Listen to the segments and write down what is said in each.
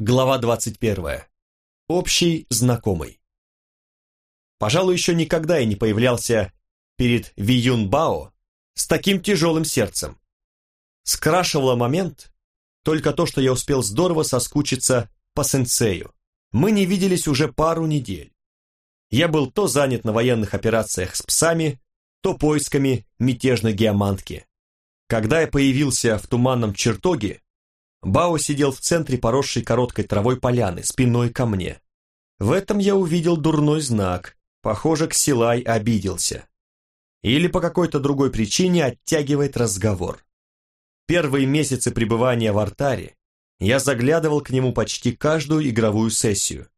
Глава 21. Общий знакомый. Пожалуй, еще никогда я не появлялся перед Виюн Бао с таким тяжелым сердцем. Скрашивало момент только то, что я успел здорово соскучиться по сенсею. Мы не виделись уже пару недель. Я был то занят на военных операциях с псами, то поисками мятежной геомантки. Когда я появился в туманном чертоге, Бао сидел в центре поросшей короткой травой поляны, спиной ко мне. В этом я увидел дурной знак. Похоже, Ксилай обиделся. Или по какой-то другой причине оттягивает разговор. Первые месяцы пребывания в артаре я заглядывал к нему почти каждую игровую сессию.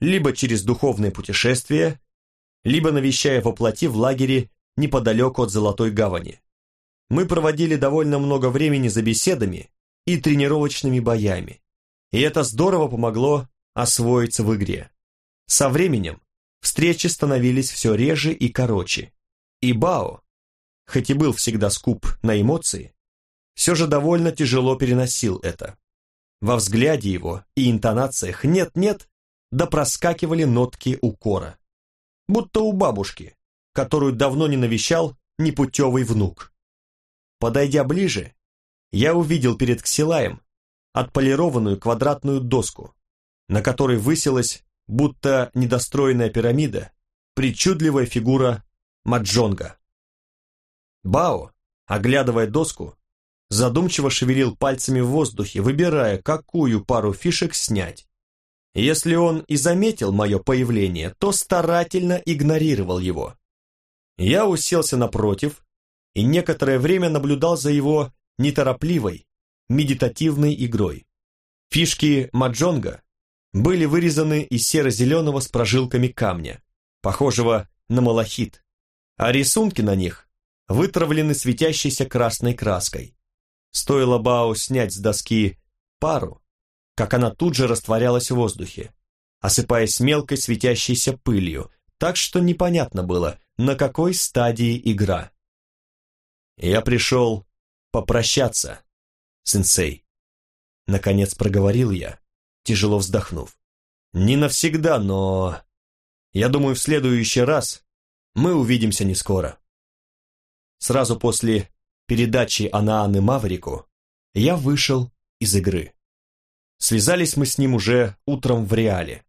Либо через духовное путешествие, либо навещая воплоти в лагере неподалеку от Золотой Гавани. Мы проводили довольно много времени за беседами и тренировочными боями. И это здорово помогло освоиться в игре. Со временем встречи становились все реже и короче. И Бао, хоть и был всегда скуп на эмоции, все же довольно тяжело переносил это. Во взгляде его и интонациях «нет-нет» да проскакивали нотки укора. Будто у бабушки, которую давно не навещал непутевый внук. Подойдя ближе, я увидел перед Ксилаем отполированную квадратную доску, на которой высилась, будто недостроенная пирамида, причудливая фигура Маджонга. Бао, оглядывая доску, задумчиво шевелил пальцами в воздухе, выбирая, какую пару фишек снять. Если он и заметил мое появление, то старательно игнорировал его. Я уселся напротив и некоторое время наблюдал за его неторопливой, медитативной игрой. Фишки маджонга были вырезаны из серо-зеленого с прожилками камня, похожего на малахит, а рисунки на них вытравлены светящейся красной краской. Стоило Бао снять с доски пару, как она тут же растворялась в воздухе, осыпаясь мелкой светящейся пылью, так что непонятно было, на какой стадии игра. Я пришел попрощаться, сенсей. Наконец проговорил я, тяжело вздохнув. Не навсегда, но... Я думаю, в следующий раз мы увидимся не скоро. Сразу после передачи Анааны Маврику я вышел из игры. Связались мы с ним уже утром в Реале.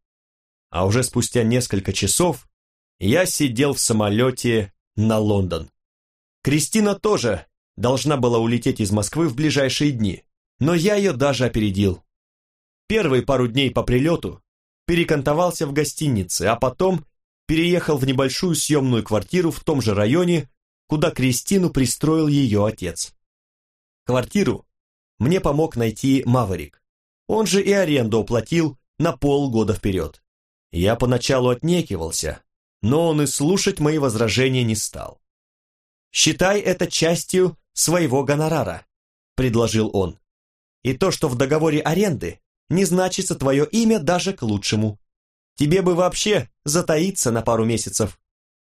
А уже спустя несколько часов я сидел в самолете на Лондон. Кристина тоже должна была улететь из Москвы в ближайшие дни, но я ее даже опередил. Первые пару дней по прилету перекантовался в гостинице, а потом переехал в небольшую съемную квартиру в том же районе, куда Кристину пристроил ее отец. Квартиру мне помог найти Маварик. Он же и аренду уплатил на полгода вперед. Я поначалу отнекивался, но он и слушать мои возражения не стал. «Считай это частью своего гонорара», — предложил он. «И то, что в договоре аренды, не значится твое имя даже к лучшему. Тебе бы вообще затаиться на пару месяцев.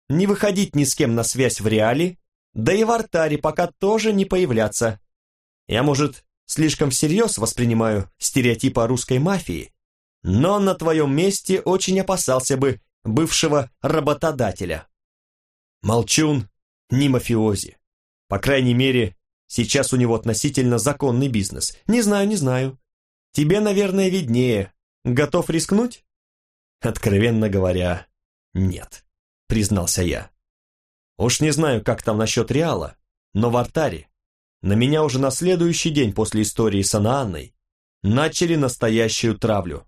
Не выходить ни с кем на связь в реале, да и в артаре пока тоже не появляться. Я, может, слишком всерьез воспринимаю стереотипы о русской мафии, но на твоем месте очень опасался бы бывшего работодателя. Молчун не мафиози. По крайней мере, сейчас у него относительно законный бизнес. Не знаю, не знаю. Тебе, наверное, виднее. Готов рискнуть? Откровенно говоря, нет, признался я. Уж не знаю, как там насчет Реала, но в артаре на меня уже на следующий день после истории с Анаанной начали настоящую травлю.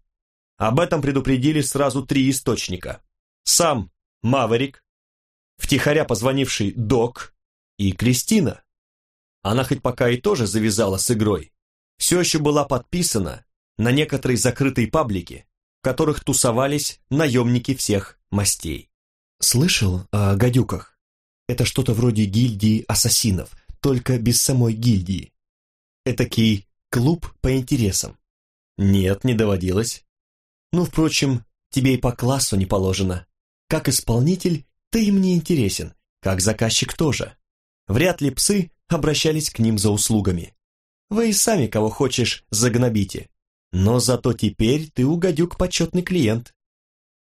Об этом предупредили сразу три источника. Сам Маверик, втихаря позвонивший Док и Кристина. Она хоть пока и тоже завязала с игрой, все еще была подписана на некоторые закрытые паблики, в которых тусовались наемники всех мастей. Слышал о гадюках? Это что-то вроде гильдии ассасинов, только без самой гильдии. Этакий клуб по интересам. Нет, не доводилось. Ну, впрочем, тебе и по классу не положено. Как исполнитель ты им не интересен, как заказчик тоже. Вряд ли псы обращались к ним за услугами. Вы и сами кого хочешь загнобите. Но зато теперь ты у гадюк почетный клиент.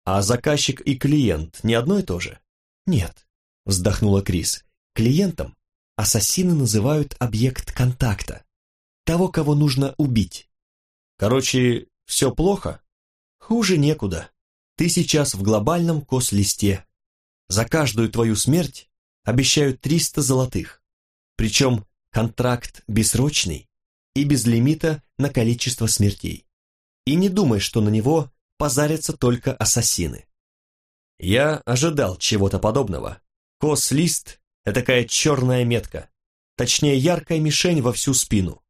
А заказчик и клиент не одно и то же? Нет, вздохнула Крис. Клиентом ассасины называют объект контакта. Того, кого нужно убить. Короче, все плохо? Хуже некуда. Ты сейчас в глобальном кос-листе. За каждую твою смерть обещают 300 золотых. Причем контракт бессрочный и без лимита на количество смертей. И не думай, что на него позарятся только ассасины. Я ожидал чего-то подобного. Кос-лист – это такая черная метка, точнее яркая мишень во всю спину.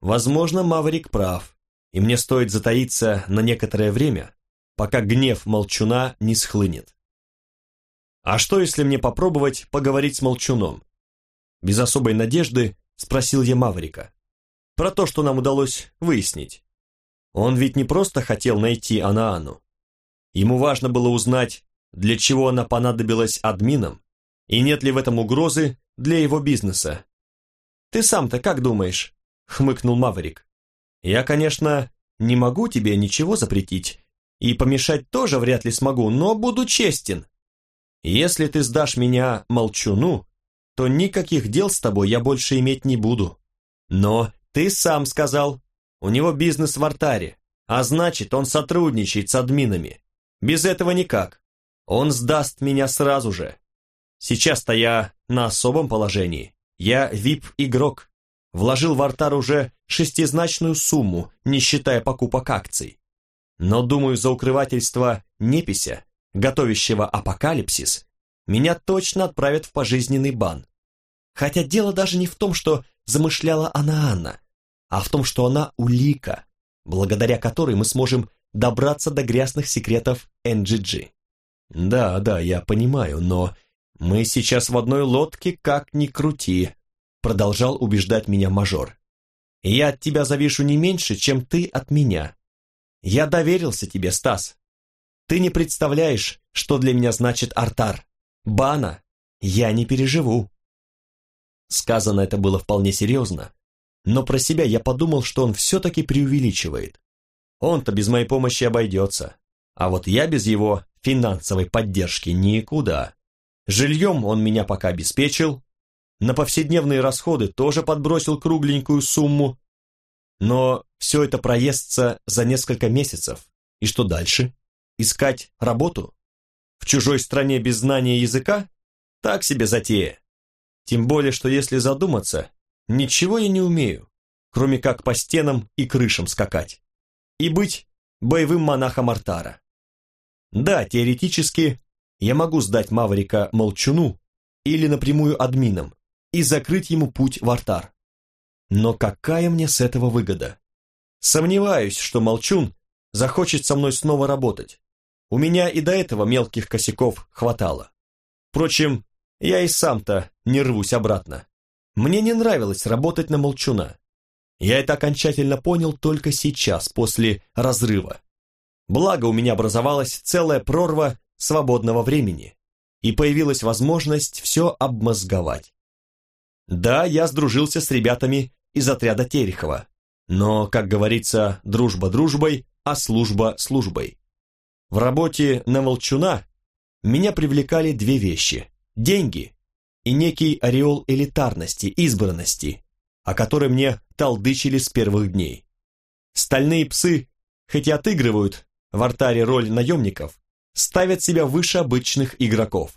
Возможно, Маврик прав, и мне стоит затаиться на некоторое время, пока гнев молчуна не схлынет. А что, если мне попробовать поговорить с молчуном? Без особой надежды спросил я Маврика. Про то, что нам удалось выяснить. Он ведь не просто хотел найти Анаану. Ему важно было узнать, для чего она понадобилась админам, и нет ли в этом угрозы для его бизнеса. «Ты сам-то как думаешь?» — хмыкнул Маврик. «Я, конечно, не могу тебе ничего запретить, и помешать тоже вряд ли смогу, но буду честен. Если ты сдашь меня молчуну, то никаких дел с тобой я больше иметь не буду. Но ты сам сказал, у него бизнес в артаре, а значит, он сотрудничает с админами. Без этого никак. Он сдаст меня сразу же. Сейчас-то я на особом положении. Я VIP-игрок. Вложил в артар уже шестизначную сумму, не считая покупок акций. Но, думаю, за укрывательство непися, готовящего апокалипсис, меня точно отправят в пожизненный бан. Хотя дело даже не в том, что замышляла она Анна, а в том, что она улика, благодаря которой мы сможем добраться до грязных секретов NGG. Да, да, я понимаю, но мы сейчас в одной лодке, как ни крути, продолжал убеждать меня мажор. Я от тебя завишу не меньше, чем ты от меня. Я доверился тебе, Стас. Ты не представляешь, что для меня значит артар. Бана я не переживу. Сказано это было вполне серьезно, но про себя я подумал, что он все-таки преувеличивает. Он-то без моей помощи обойдется, а вот я без его финансовой поддержки никуда. Жильем он меня пока обеспечил, на повседневные расходы тоже подбросил кругленькую сумму, но все это проестся за несколько месяцев. И что дальше? Искать работу? В чужой стране без знания языка? Так себе затея. Тем более, что если задуматься, ничего я не умею, кроме как по стенам и крышам скакать. И быть боевым монахом Артара. Да, теоретически, я могу сдать Маврика Молчуну или напрямую админам и закрыть ему путь в Артар. Но какая мне с этого выгода? Сомневаюсь, что Молчун захочет со мной снова работать. У меня и до этого мелких косяков хватало. Впрочем, я и сам-то не рвусь обратно. Мне не нравилось работать на молчуна. Я это окончательно понял только сейчас, после разрыва. Благо у меня образовалась целая прорва свободного времени, и появилась возможность все обмозговать. Да, я сдружился с ребятами из отряда Терехова, но, как говорится, дружба дружбой, а служба службой. В работе на Молчуна меня привлекали две вещи деньги и некий ореол элитарности, избранности, о которой мне толдычили с первых дней. Стальные псы, хоть и отыгрывают в артаре роль наемников, ставят себя выше обычных игроков.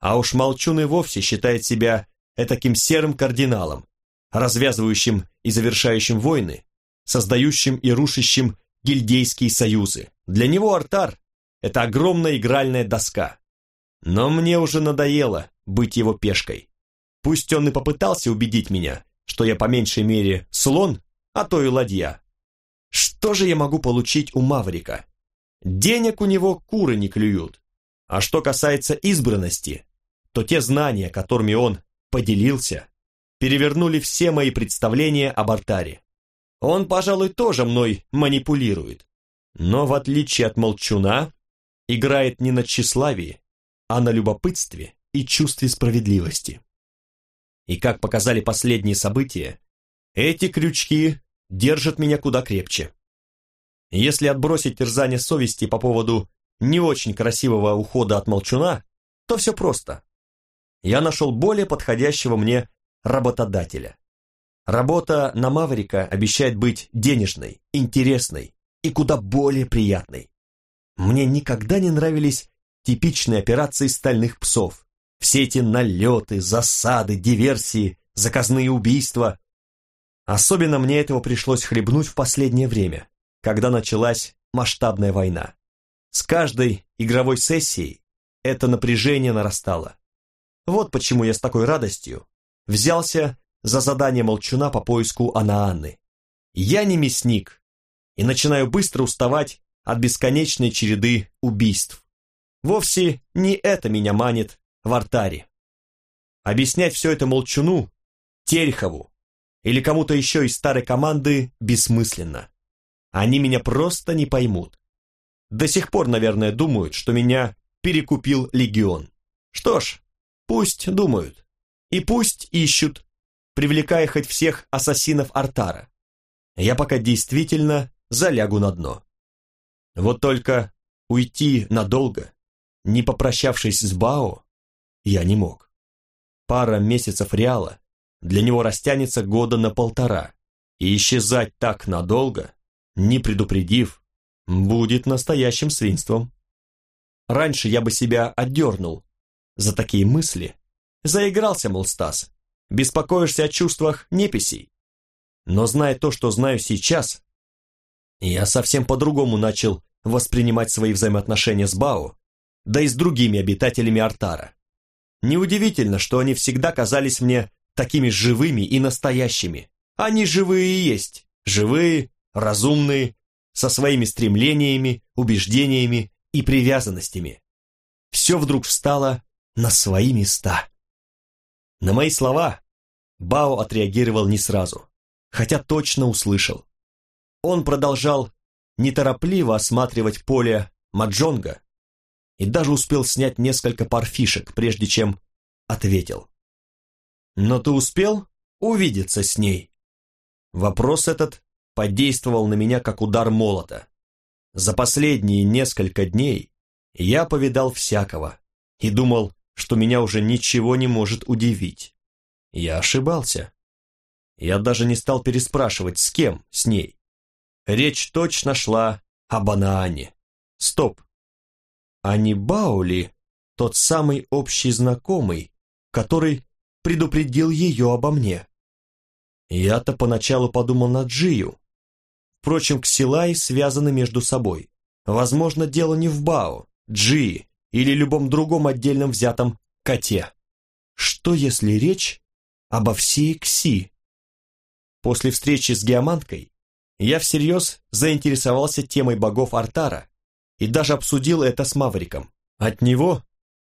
А уж Молчун и вовсе считает себя этаким серым кардиналом, развязывающим и завершающим войны, создающим и рушащим гильдейские союзы. Для него артар – это огромная игральная доска, но мне уже надоело быть его пешкой. Пусть он и попытался убедить меня, что я по меньшей мере слон, а то и ладья. Что же я могу получить у Маврика? Денег у него куры не клюют. А что касается избранности, то те знания, которыми он поделился, перевернули все мои представления об артаре. Он, пожалуй, тоже мной манипулирует. Но в отличие от молчуна, играет не на тщеславии, а на любопытстве и чувстве справедливости. И как показали последние события, эти крючки держат меня куда крепче. Если отбросить терзание совести по поводу не очень красивого ухода от молчуна, то все просто. Я нашел более подходящего мне работодателя. Работа на Маврика обещает быть денежной, интересной и куда более приятной. Мне никогда не нравились типичные операции стальных псов. Все эти налеты, засады, диверсии, заказные убийства. Особенно мне этого пришлось хлебнуть в последнее время, когда началась масштабная война. С каждой игровой сессией это напряжение нарастало. Вот почему я с такой радостью взялся за задание молчуна по поиску Анаанны. Я не мясник и начинаю быстро уставать от бесконечной череды убийств. Вовсе не это меня манит в артаре. Объяснять все это молчуну, Терехову или кому-то еще из старой команды бессмысленно. Они меня просто не поймут. До сих пор, наверное, думают, что меня перекупил легион. Что ж, пусть думают. И пусть ищут, привлекая хоть всех ассасинов Артара. Я пока действительно залягу на дно. Вот только уйти надолго, не попрощавшись с Бао, я не мог. Пара месяцев реала для него растянется года на полтора, и исчезать так надолго, не предупредив, будет настоящим свинством. Раньше я бы себя отдернул за такие мысли. Заигрался, мол, Стас, беспокоишься о чувствах неписей. Но зная то, что знаю сейчас, я совсем по-другому начал воспринимать свои взаимоотношения с Бао, да и с другими обитателями Артара. Неудивительно, что они всегда казались мне такими живыми и настоящими. Они живые и есть, живые, разумные, со своими стремлениями, убеждениями и привязанностями. Все вдруг встало на свои места. На мои слова Бао отреагировал не сразу, хотя точно услышал. Он продолжал неторопливо осматривать поле Маджонга и даже успел снять несколько пар фишек, прежде чем ответил. «Но ты успел увидеться с ней?» Вопрос этот подействовал на меня как удар молота. За последние несколько дней я повидал всякого и думал, что меня уже ничего не может удивить. Я ошибался. Я даже не стал переспрашивать, с кем, с ней. Речь точно шла об Анаане. Стоп. А не Баули тот самый общий знакомый, который предупредил ее обо мне? Я-то поначалу подумал на Джию. Впрочем, Ксилай связаны между собой. Возможно, дело не в Бао, Джии или любом другом отдельном взятом коте. Что если речь обо всей Кси? После встречи с геоманткой я всерьез заинтересовался темой богов Артара и даже обсудил это с Мавриком. От него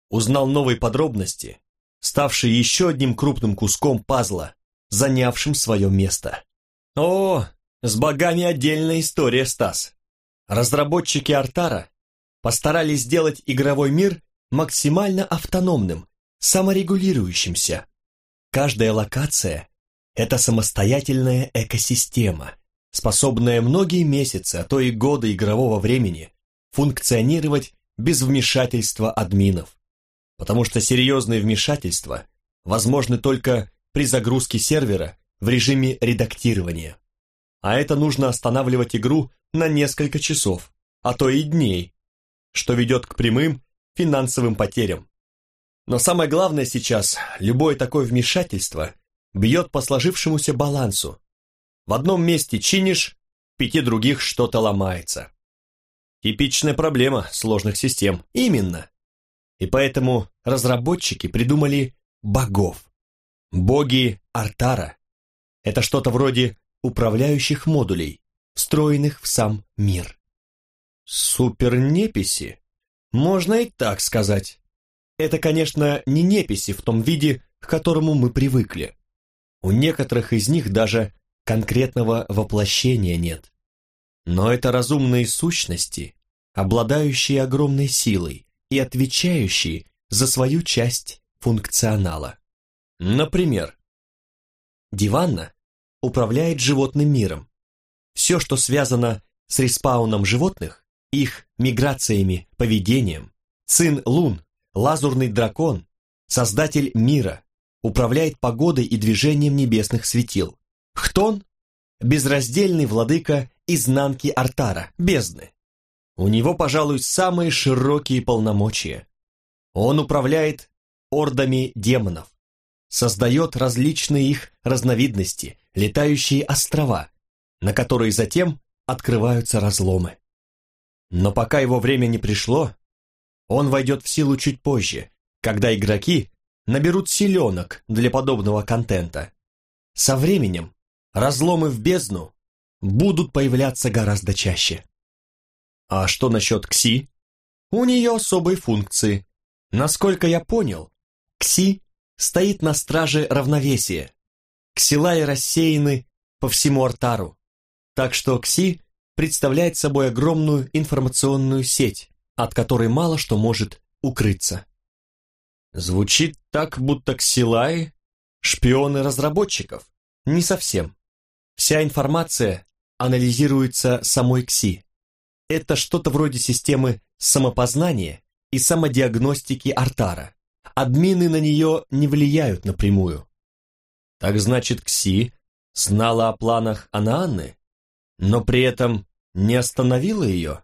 узнал новые подробности, ставшие еще одним крупным куском пазла, занявшим свое место. О, с богами отдельная история, Стас. Разработчики Артара постарались сделать игровой мир максимально автономным, саморегулирующимся. Каждая локация – это самостоятельная экосистема, способная многие месяцы, а то и годы игрового времени функционировать без вмешательства админов. Потому что серьезные вмешательства возможны только при загрузке сервера в режиме редактирования. А это нужно останавливать игру на несколько часов, а то и дней, что ведет к прямым финансовым потерям. Но самое главное сейчас, любое такое вмешательство бьет по сложившемуся балансу, в одном месте чинишь, в пяти других что-то ломается. Типичная проблема сложных систем. Именно. И поэтому разработчики придумали богов. Боги Артара. Это что-то вроде управляющих модулей, встроенных в сам мир. Супернеписи? Можно и так сказать. Это, конечно, не неписи в том виде, к которому мы привыкли. У некоторых из них даже конкретного воплощения нет. Но это разумные сущности, обладающие огромной силой и отвечающие за свою часть функционала. Например, Диванна управляет животным миром. Все, что связано с респауном животных, их миграциями, поведением, Цин Лун, лазурный дракон, создатель мира, управляет погодой и движением небесных светил. Хтон – безраздельный владыка изнанки Артара, бездны. У него, пожалуй, самые широкие полномочия. Он управляет ордами демонов, создает различные их разновидности, летающие острова, на которые затем открываются разломы. Но пока его время не пришло, он войдет в силу чуть позже, когда игроки наберут силенок для подобного контента. Со временем разломы в бездну будут появляться гораздо чаще. А что насчет КСИ? У нее особые функции. Насколько я понял, КСИ стоит на страже равновесия. Ксилаи рассеяны по всему Артару. Так что КСИ представляет собой огромную информационную сеть, от которой мало что может укрыться. Звучит так, будто ксилаи – шпионы разработчиков. Не совсем. Вся информация анализируется самой КСИ. Это что-то вроде системы самопознания и самодиагностики Артара. Админы на нее не влияют напрямую. Так значит, КСИ знала о планах Анаанны, но при этом не остановила ее?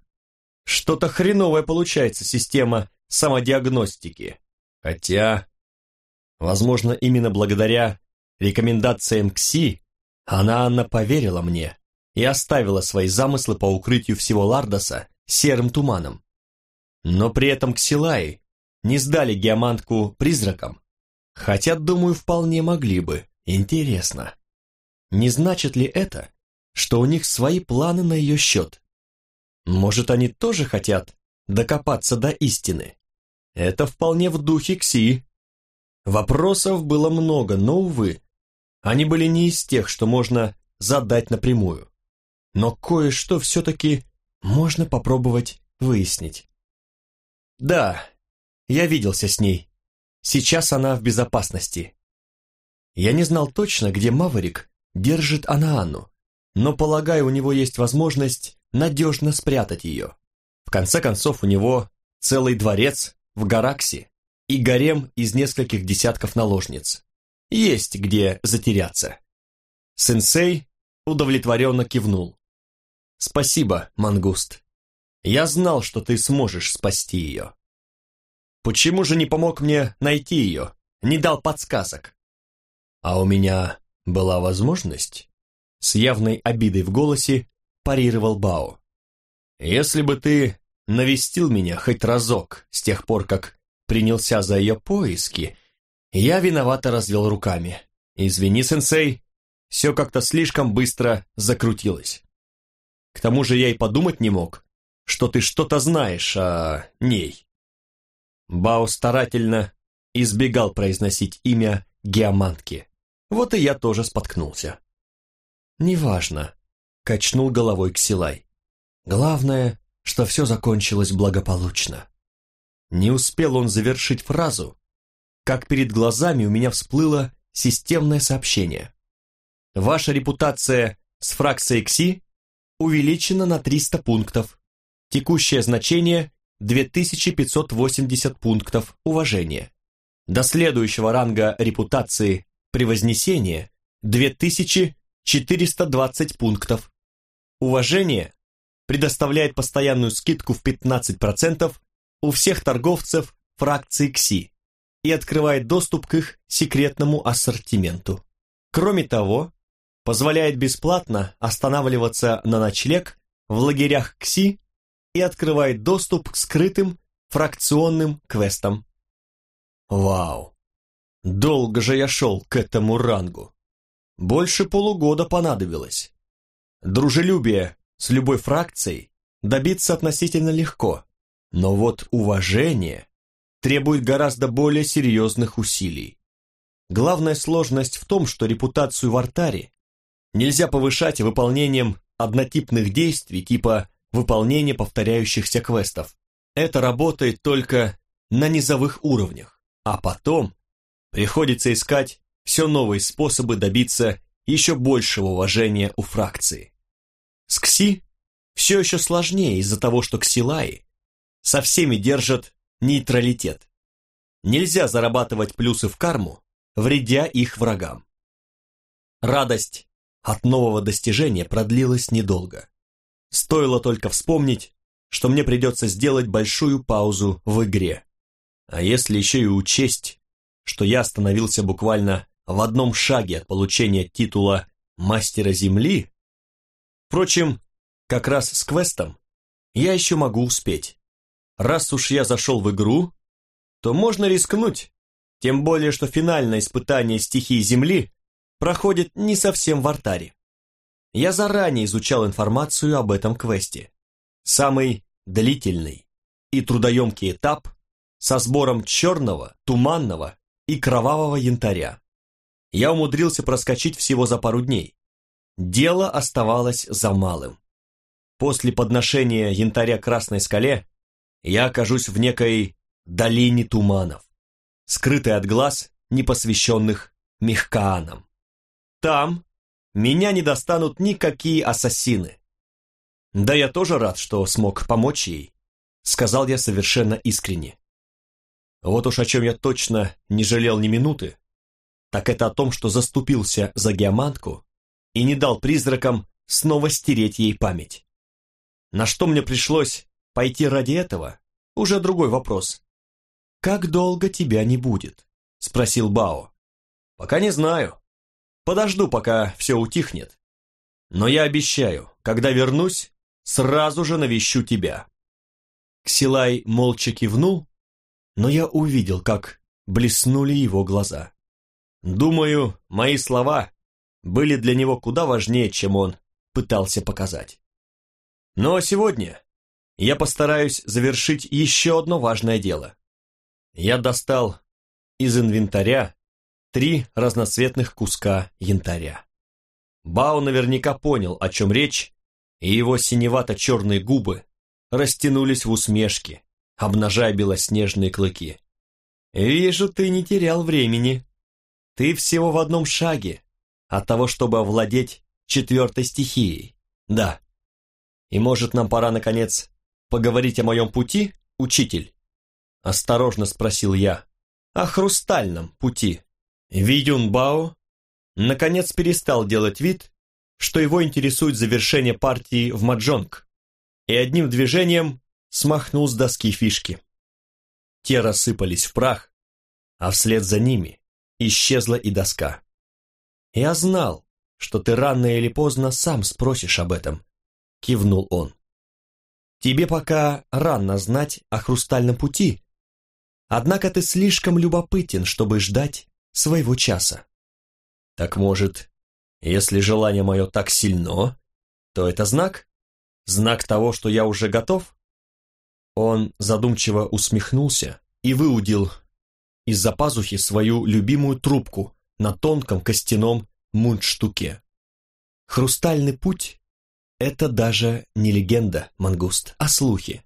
Что-то хреновое получается система самодиагностики. Хотя, возможно, именно благодаря рекомендациям КСИ она Анна поверила мне и оставила свои замыслы по укрытию всего Лардоса серым туманом. Но при этом Ксилаи не сдали геомантку призракам, хотя, думаю, вполне могли бы. Интересно. Не значит ли это, что у них свои планы на ее счет? Может, они тоже хотят докопаться до истины? Это вполне в духе Кси. Вопросов было много, но, увы, они были не из тех, что можно задать напрямую. Но кое-что все-таки можно попробовать выяснить. Да, я виделся с ней. Сейчас она в безопасности. Я не знал точно, где Маварик держит Анаанну, но, полагаю, у него есть возможность надежно спрятать ее. В конце концов, у него целый дворец в Гараксе и гарем из нескольких десятков наложниц. Есть где затеряться. Сенсей удовлетворенно кивнул. Спасибо, Мангуст. Я знал, что ты сможешь спасти ее. Почему же не помог мне найти ее, не дал подсказок? А у меня была возможность? С явной обидой в голосе парировал Бао. Если бы ты навестил меня хоть разок с тех пор, как принялся за ее поиски, я виновато развел руками. Извини, сенсей, все как-то слишком быстро закрутилось. К тому же я и подумать не мог, что ты что-то знаешь о ней. Бао старательно избегал произносить имя Геомантки. Вот и я тоже споткнулся. «Неважно», — качнул головой Ксилай. «Главное, что все закончилось благополучно. Не успел он завершить фразу, как перед глазами у меня всплыло системное сообщение. Ваша репутация с фракцией КСИ увеличена на 300 пунктов. Текущее значение 2580 пунктов уважения. До следующего ранга репутации превознесения 2420 пунктов. Уважение предоставляет постоянную скидку в 15% у всех торговцев фракции КСИ и открывает доступ к их секретному ассортименту. Кроме того, позволяет бесплатно останавливаться на ночлег в лагерях КСИ и открывает доступ к скрытым фракционным квестам. Вау! Долго же я шел к этому рангу. Больше полугода понадобилось. Дружелюбие с любой фракцией добиться относительно легко, но вот уважение требует гораздо более серьезных усилий. Главная сложность в том, что репутацию в артаре нельзя повышать выполнением однотипных действий типа выполнения повторяющихся квестов. Это работает только на низовых уровнях, а потом приходится искать все новые способы добиться еще большего уважения у фракции. С КСИ все еще сложнее из-за того, что ксилаи со всеми держат нейтралитет. Нельзя зарабатывать плюсы в карму, вредя их врагам. Радость от нового достижения продлилась недолго. Стоило только вспомнить, что мне придется сделать большую паузу в игре. А если еще и учесть, что я остановился буквально в одном шаге от получения титула «Мастера Земли», впрочем, как раз с квестом я еще могу успеть. Раз уж я зашел в игру, то можно рискнуть, тем более, что финальное испытание стихии Земли проходит не совсем в артаре. Я заранее изучал информацию об этом квесте. Самый длительный и трудоемкий этап со сбором черного, туманного и кровавого янтаря. Я умудрился проскочить всего за пару дней. Дело оставалось за малым. После подношения янтаря Красной Скале я окажусь в некой долине туманов, скрытой от глаз непосвященных Мехкаанам. Там меня не достанут никакие ассасины. Да я тоже рад, что смог помочь ей, сказал я совершенно искренне. Вот уж о чем я точно не жалел ни минуты, так это о том, что заступился за геомантку и не дал призракам снова стереть ей память. На что мне пришлось пойти ради этого, уже другой вопрос. «Как долго тебя не будет?» — спросил Бао. «Пока не знаю. Подожду, пока все утихнет. Но я обещаю, когда вернусь, сразу же навещу тебя». Ксилай молча кивнул, но я увидел, как блеснули его глаза. Думаю, мои слова были для него куда важнее, чем он пытался показать. Но сегодня я постараюсь завершить еще одно важное дело. Я достал из инвентаря три разноцветных куска янтаря. Бао наверняка понял, о чем речь, и его синевато-черные губы растянулись в усмешке, обнажая белоснежные клыки. «Вижу, ты не терял времени. Ты всего в одном шаге от того, чтобы овладеть четвертой стихией. Да, и может, нам пора, наконец, поговорить о моем пути, учитель?» Осторожно спросил я. «О хрустальном пути». Видюн Бао наконец перестал делать вид, что его интересует завершение партии в маджонг, и одним движением смахнул с доски фишки. Те рассыпались в прах, а вслед за ними исчезла и доска. «Я знал, что ты рано или поздно сам спросишь об этом», кивнул он. Тебе пока рано знать о хрустальном пути, однако ты слишком любопытен, чтобы ждать своего часа. Так может, если желание мое так сильно, то это знак? Знак того, что я уже готов? Он задумчиво усмехнулся и выудил из-за пазухи свою любимую трубку на тонком костяном мундштуке. Хрустальный путь это даже не легенда, Мангуст, а слухи.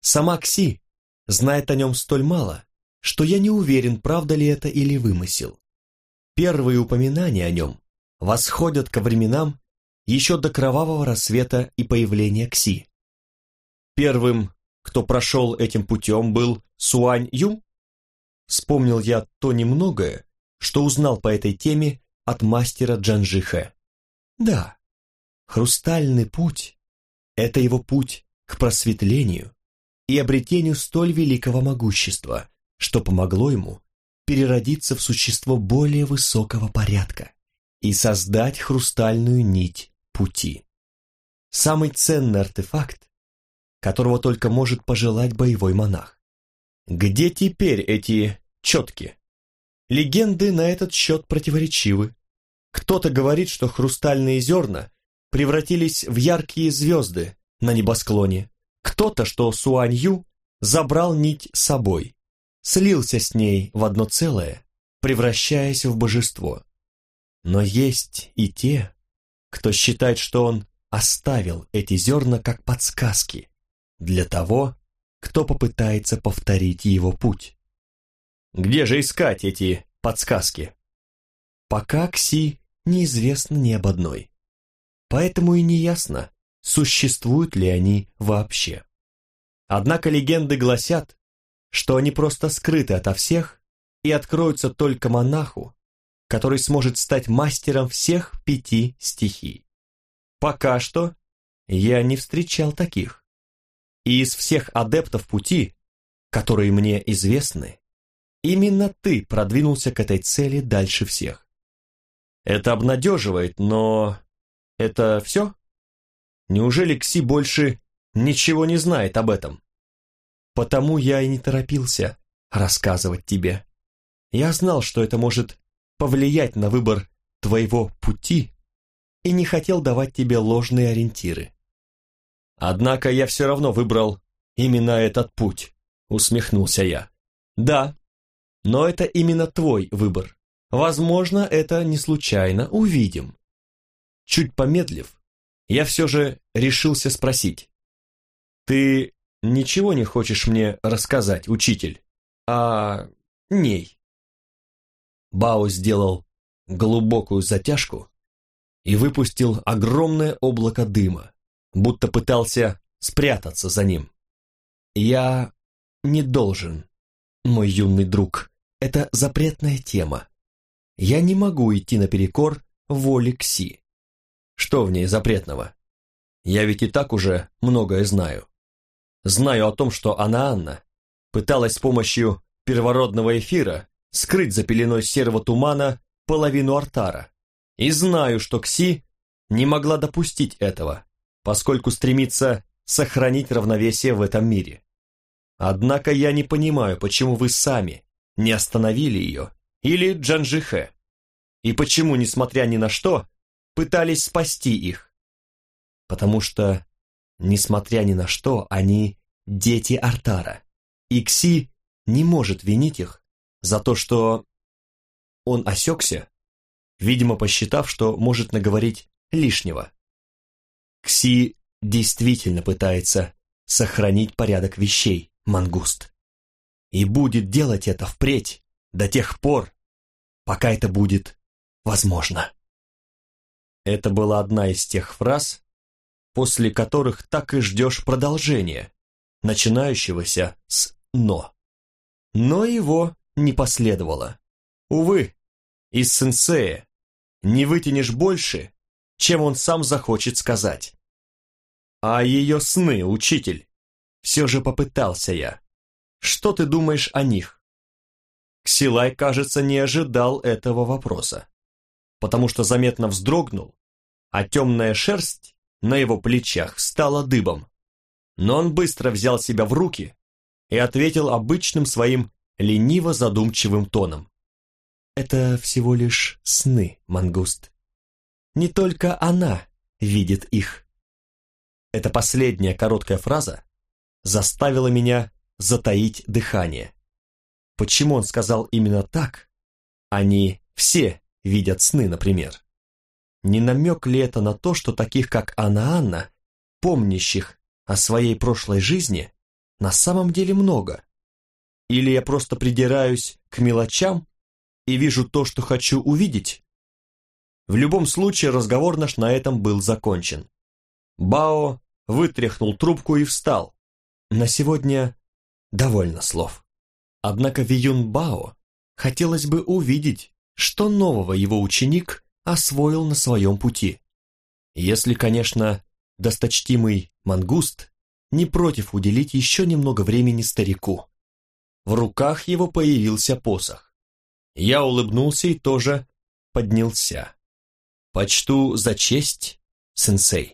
Сама Кси знает о нем столь мало, что я не уверен, правда ли это или вымысел. Первые упоминания о нем восходят ко временам еще до кровавого рассвета и появления Кси. Первым, кто прошел этим путем, был Суань Ю. Вспомнил я то немногое, что узнал по этой теме от мастера Джанжихэ. Да, Хрустальный путь – это его путь к просветлению и обретению столь великого могущества, что помогло ему переродиться в существо более высокого порядка и создать хрустальную нить пути. Самый ценный артефакт, которого только может пожелать боевой монах. Где теперь эти четки? Легенды на этот счет противоречивы. Кто-то говорит, что хрустальные зерна превратились в яркие звезды на небосклоне. Кто-то, что Суанью забрал нить с собой, слился с ней в одно целое, превращаясь в божество. Но есть и те, кто считает, что он оставил эти зерна как подсказки для того, кто попытается повторить его путь. Где же искать эти подсказки? Пока Кси неизвестно ни об одной. Поэтому и не ясно, существуют ли они вообще. Однако легенды гласят, что они просто скрыты ото всех и откроются только монаху, который сможет стать мастером всех пяти стихий. Пока что я не встречал таких. И из всех адептов пути, которые мне известны, именно ты продвинулся к этой цели дальше всех. Это обнадеживает, но... Это все? Неужели Кси больше ничего не знает об этом? Потому я и не торопился рассказывать тебе. Я знал, что это может повлиять на выбор твоего пути и не хотел давать тебе ложные ориентиры. Однако я все равно выбрал именно этот путь, усмехнулся я. Да, но это именно твой выбор. Возможно, это не случайно, увидим. Чуть помедлив, я все же решился спросить. Ты ничего не хочешь мне рассказать, учитель, о ней? Бао сделал глубокую затяжку и выпустил огромное облако дыма, будто пытался спрятаться за ним. «Я не должен, мой юный друг. Это запретная тема. Я не могу идти наперекор воле Кси. Что в ней запретного? Я ведь и так уже многое знаю. Знаю о том, что она, Анна, пыталась с помощью первородного эфира скрыть за пеленой серого тумана половину артара. И знаю, что Кси не могла допустить этого, поскольку стремится сохранить равновесие в этом мире. Однако я не понимаю, почему вы сами не остановили ее, или Джанжихе, и почему, несмотря ни на что, пытались спасти их. Потому что, несмотря ни на что, они дети Артара, и Кси не может винить их за то, что он осекся, видимо, посчитав, что может наговорить лишнего. Кси действительно пытается сохранить порядок вещей, мангуст. И будет делать это впредь, до тех пор, пока это будет возможно. Это была одна из тех фраз, после которых так и ждешь продолжения, начинающегося с «но». Но его не последовало. Увы, из сенсея не вытянешь больше, чем он сам захочет сказать. А ее сны, учитель, все же попытался я. Что ты думаешь о них? Ксилай, кажется, не ожидал этого вопроса, потому что заметно вздрогнул, а темная шерсть на его плечах стала дыбом. Но он быстро взял себя в руки и ответил обычным своим лениво-задумчивым тоном. «Это всего лишь сны, мангуст. Не только она видит их». Эта последняя короткая фраза заставила меня затаить дыхание. Почему он сказал именно так? Они все видят сны, например. Не намек ли это на то, что таких, как Анна Анна, помнящих о своей прошлой жизни, на самом деле много? Или я просто придираюсь к мелочам и вижу то, что хочу увидеть? В любом случае разговор наш на этом был закончен. Бао вытряхнул трубку и встал. На сегодня довольно слов. Однако Виюн Бао хотелось бы увидеть, что нового его ученик освоил на своем пути. Если, конечно, досточтимый мангуст не против уделить еще немного времени старику. В руках его появился посох. Я улыбнулся и тоже поднялся. Почту за честь, сенсей.